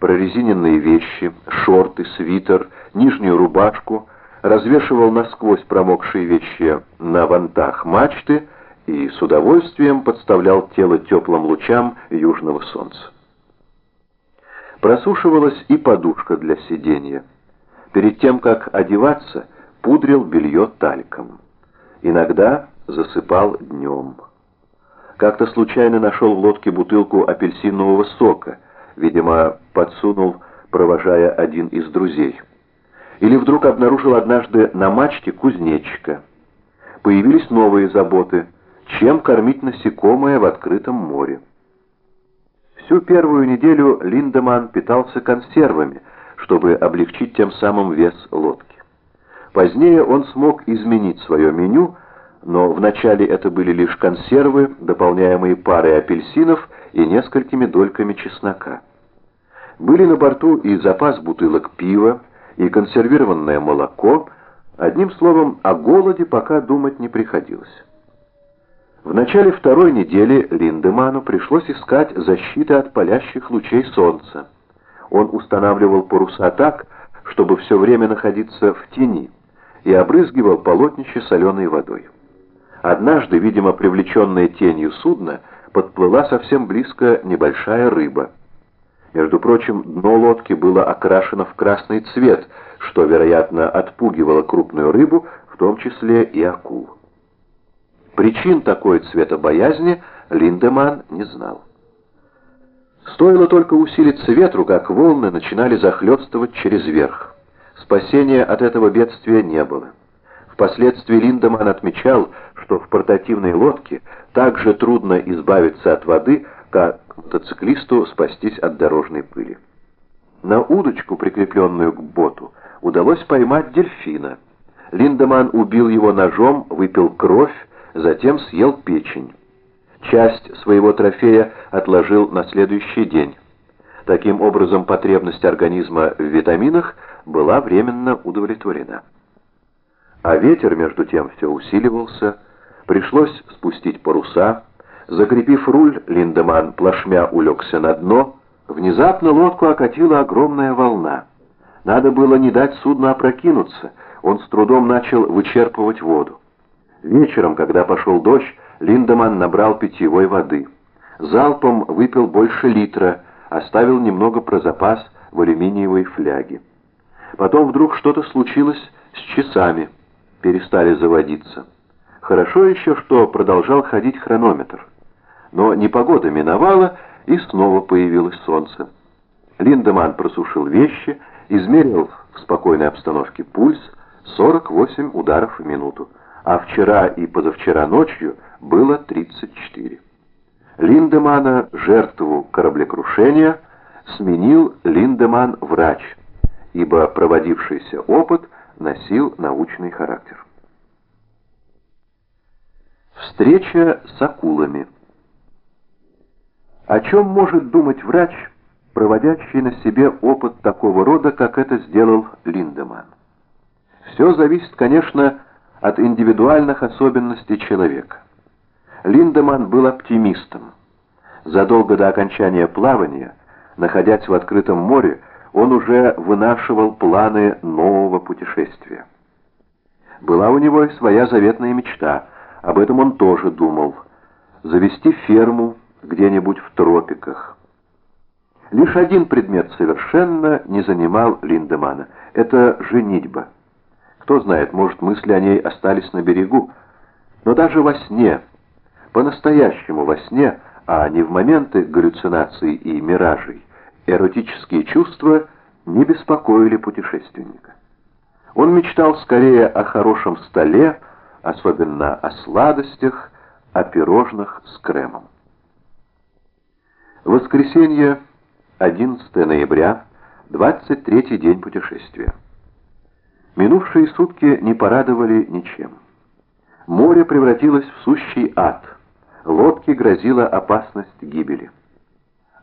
прорезиненные вещи, шорты, свитер, нижнюю рубашку, развешивал насквозь промокшие вещи на вантах мачты и с удовольствием подставлял тело теплым лучам южного солнца. Просушивалась и подушка для сидения. Перед тем, как одеваться, пудрил белье тальком. Иногда засыпал днем. Как-то случайно нашел в лодке бутылку апельсинового сока, видимо, подсунул, провожая один из друзей. Или вдруг обнаружил однажды на мачте кузнечика. Появились новые заботы, чем кормить насекомое в открытом море. Всю первую неделю Линдеман питался консервами, чтобы облегчить тем самым вес лодки. Позднее он смог изменить свое меню, но вначале это были лишь консервы, дополняемые парой апельсинов и несколькими дольками чеснока. Были на борту и запас бутылок пива, и консервированное молоко, одним словом, о голоде пока думать не приходилось. В начале второй недели Линдеману пришлось искать защиты от палящих лучей солнца. Он устанавливал паруса так, чтобы все время находиться в тени, и обрызгивал полотнище соленой водой. Однажды, видимо, привлеченная тенью судна, подплыла совсем близко небольшая рыба. Между прочим, дно лодки было окрашено в красный цвет, что, вероятно, отпугивало крупную рыбу, в том числе и акул. Причин такой цветобоязни Линдеман не знал. Стоило только усилиться ветру, как волны начинали захлестывать через верх. Спасения от этого бедствия не было. Впоследствии Линдеман отмечал, что в портативной лодке так же трудно избавиться от воды, как мотоциклисту спастись от дорожной пыли. На удочку, прикрепленную к боту, удалось поймать дельфина. Линдеман убил его ножом, выпил кровь, затем съел печень. Часть своего трофея отложил на следующий день. Таким образом, потребность организма в витаминах была временно удовлетворена. А ветер, между тем, все усиливался, пришлось спустить паруса. Закрепив руль, Линдеман плашмя улегся на дно. Внезапно лодку окатила огромная волна. Надо было не дать судну опрокинуться, он с трудом начал вычерпывать воду. Вечером, когда пошел дождь, Линдеман набрал питьевой воды. Залпом выпил больше литра, оставил немного про запас в алюминиевой фляге. Потом вдруг что-то случилось с часами, перестали заводиться. Хорошо еще, что продолжал ходить хронометр. Но непогода миновала, и снова появилось солнце. Линдеман просушил вещи, измерил в спокойной обстановке пульс 48 ударов в минуту а вчера и позавчера ночью было 34. Линдемана, жертву кораблекрушения, сменил Линдеман-врач, ибо проводившийся опыт носил научный характер. Встреча с акулами. О чем может думать врач, проводящий на себе опыт такого рода, как это сделал Линдеман? Все зависит, конечно, от индивидуальных особенностей человека. Линдеман был оптимистом. Задолго до окончания плавания, находясь в открытом море, он уже вынашивал планы нового путешествия. Была у него и своя заветная мечта, об этом он тоже думал. Завести ферму где-нибудь в тропиках. Лишь один предмет совершенно не занимал Линдемана — это женитьба. Кто знает, может, мысли о ней остались на берегу. Но даже во сне, по-настоящему во сне, а не в моменты галлюцинаций и миражей, эротические чувства не беспокоили путешественника. Он мечтал скорее о хорошем столе, особенно о сладостях, о пирожных с кремом. Воскресенье, 11 ноября, 23 день путешествия. Минувшие сутки не порадовали ничем. Море превратилось в сущий ад. Лодке грозила опасность гибели.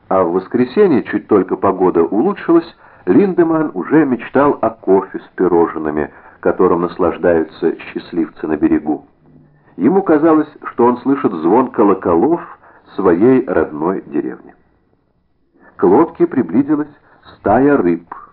А в воскресенье, чуть только погода улучшилась, Линдеман уже мечтал о кофе с пирожными, которым наслаждаются счастливцы на берегу. Ему казалось, что он слышит звон колоколов своей родной деревни. К лодке приблизилась Стая рыб.